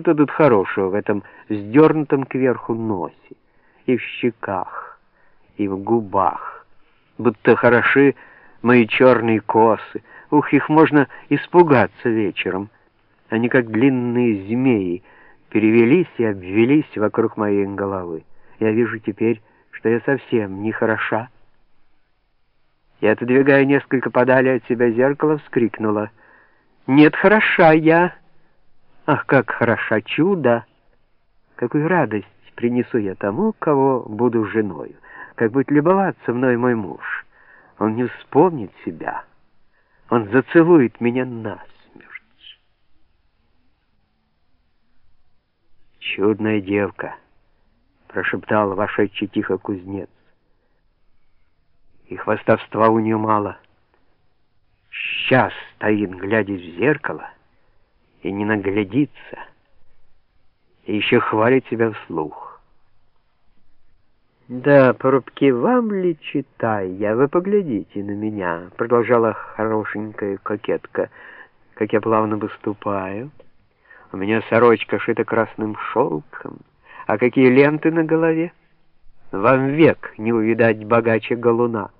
Что тут хорошего в этом сдернутом кверху носе? И в щеках, и в губах. Будто хороши мои черные косы. Ух, их можно испугаться вечером. Они как длинные змеи перевелись и обвелись вокруг моей головы. Я вижу теперь, что я совсем не хороша. И, отодвигая несколько подали от себя зеркало, вскрикнула. «Нет, хороша я! Ах, как хороша чудо! Какую радость принесу я тому, кого буду женою! Как будет любоваться мной мой муж! Он не вспомнит себя! Он зацелует меня насмерть!» «Чудная девка!» — прошептал вошедший тихо кузнец и хвастовства у нее мало. Сейчас стоит, глядя в зеркало, и не наглядится, и еще хвалит себя вслух. «Да, порубки, вам ли читай я? Вы поглядите на меня», — продолжала хорошенькая кокетка, «как я плавно выступаю. У меня сорочка шита красным шелком, а какие ленты на голове!» Вам век не увидать богаче галуна.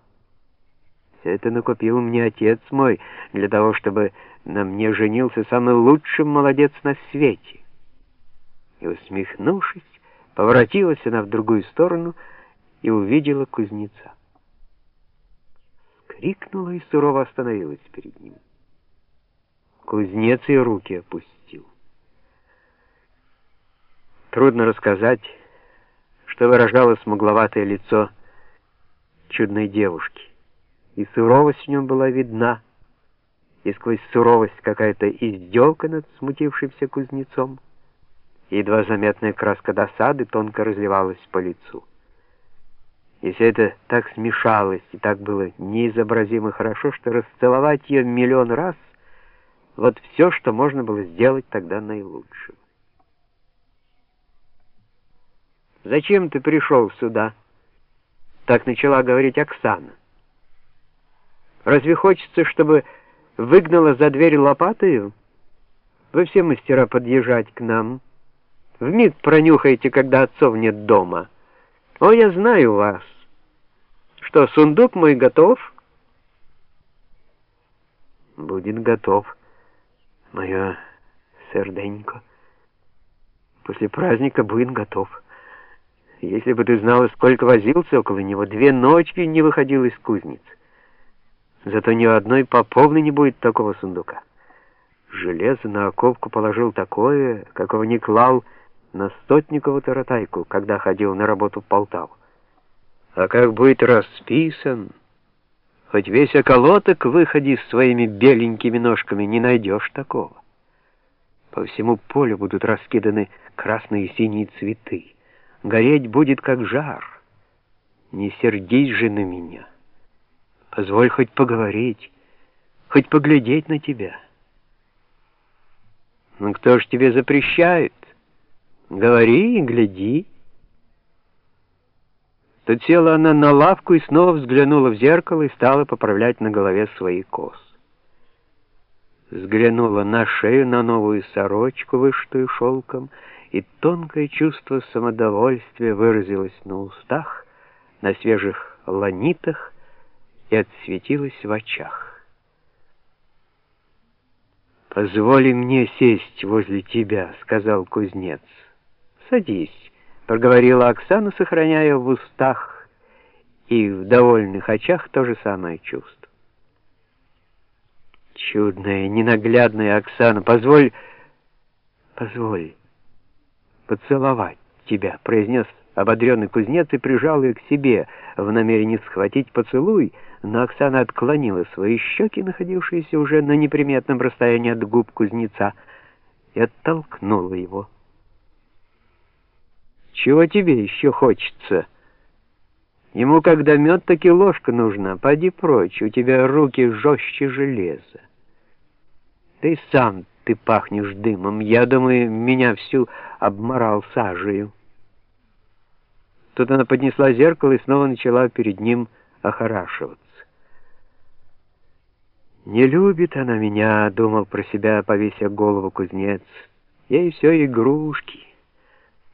Все это накупил мне отец мой для того, чтобы на мне женился самый лучший молодец на свете. И, усмехнувшись, поворотилась она в другую сторону и увидела кузнеца. Крикнула и сурово остановилась перед ним. Кузнец и руки опустил. Трудно рассказать, что выражало смугловатое лицо чудной девушки. И суровость в нем была видна, и сквозь суровость какая-то издевка над смутившимся кузнецом. Едва заметная краска досады тонко разливалась по лицу. И все это так смешалось, и так было неизобразимо хорошо, что расцеловать ее миллион раз — вот все, что можно было сделать тогда наилучшим. «Зачем ты пришел сюда?» Так начала говорить Оксана. «Разве хочется, чтобы выгнала за дверь лопатою? Вы все мастера подъезжать к нам. Вмиг пронюхаете, когда отцов нет дома. О, я знаю вас. Что, сундук мой готов?» «Будет готов, мое серденько. После праздника будет готов». Если бы ты знала, сколько возился около него, две ночи не выходил из кузницы. Зато ни одной поповны не будет такого сундука. Железо на оковку положил такое, какого не клал на стотникову таратайку, когда ходил на работу в Полтаву. А как будет расписан, хоть весь околоток выходи с своими беленькими ножками, не найдешь такого. По всему полю будут раскиданы красные и синие цветы гореть будет как жар. Не сердись же на меня. Позволь хоть поговорить, хоть поглядеть на тебя. Ну кто ж тебе запрещает? Говори и гляди. Тут села она на лавку и снова взглянула в зеркало и стала поправлять на голове свои косы. Взглянула на шею, на новую сорочку, вышитую шелком, и тонкое чувство самодовольствия выразилось на устах, на свежих ланитах и отсветилось в очах. «Позволи мне сесть возле тебя», — сказал кузнец. «Садись», — проговорила Оксана, сохраняя в устах и в довольных очах то же самое чувство. «Чудная, ненаглядная Оксана, позволь...» «Позволь...» поцеловать тебя», — произнес ободренный кузнец и прижал ее к себе в намерении схватить поцелуй, но Оксана отклонила свои щеки, находившиеся уже на неприметном расстоянии от губ кузнеца, и оттолкнула его. «Чего тебе еще хочется?» Ему, когда мед, так и ложка нужна. Поди прочь, у тебя руки жестче железа. Ты сам ты пахнешь дымом. Я думаю, меня всю обморал сажею. Тут она поднесла зеркало и снова начала перед ним охорашиваться. «Не любит она меня», — думал про себя, повесив голову кузнец. Ей все игрушки.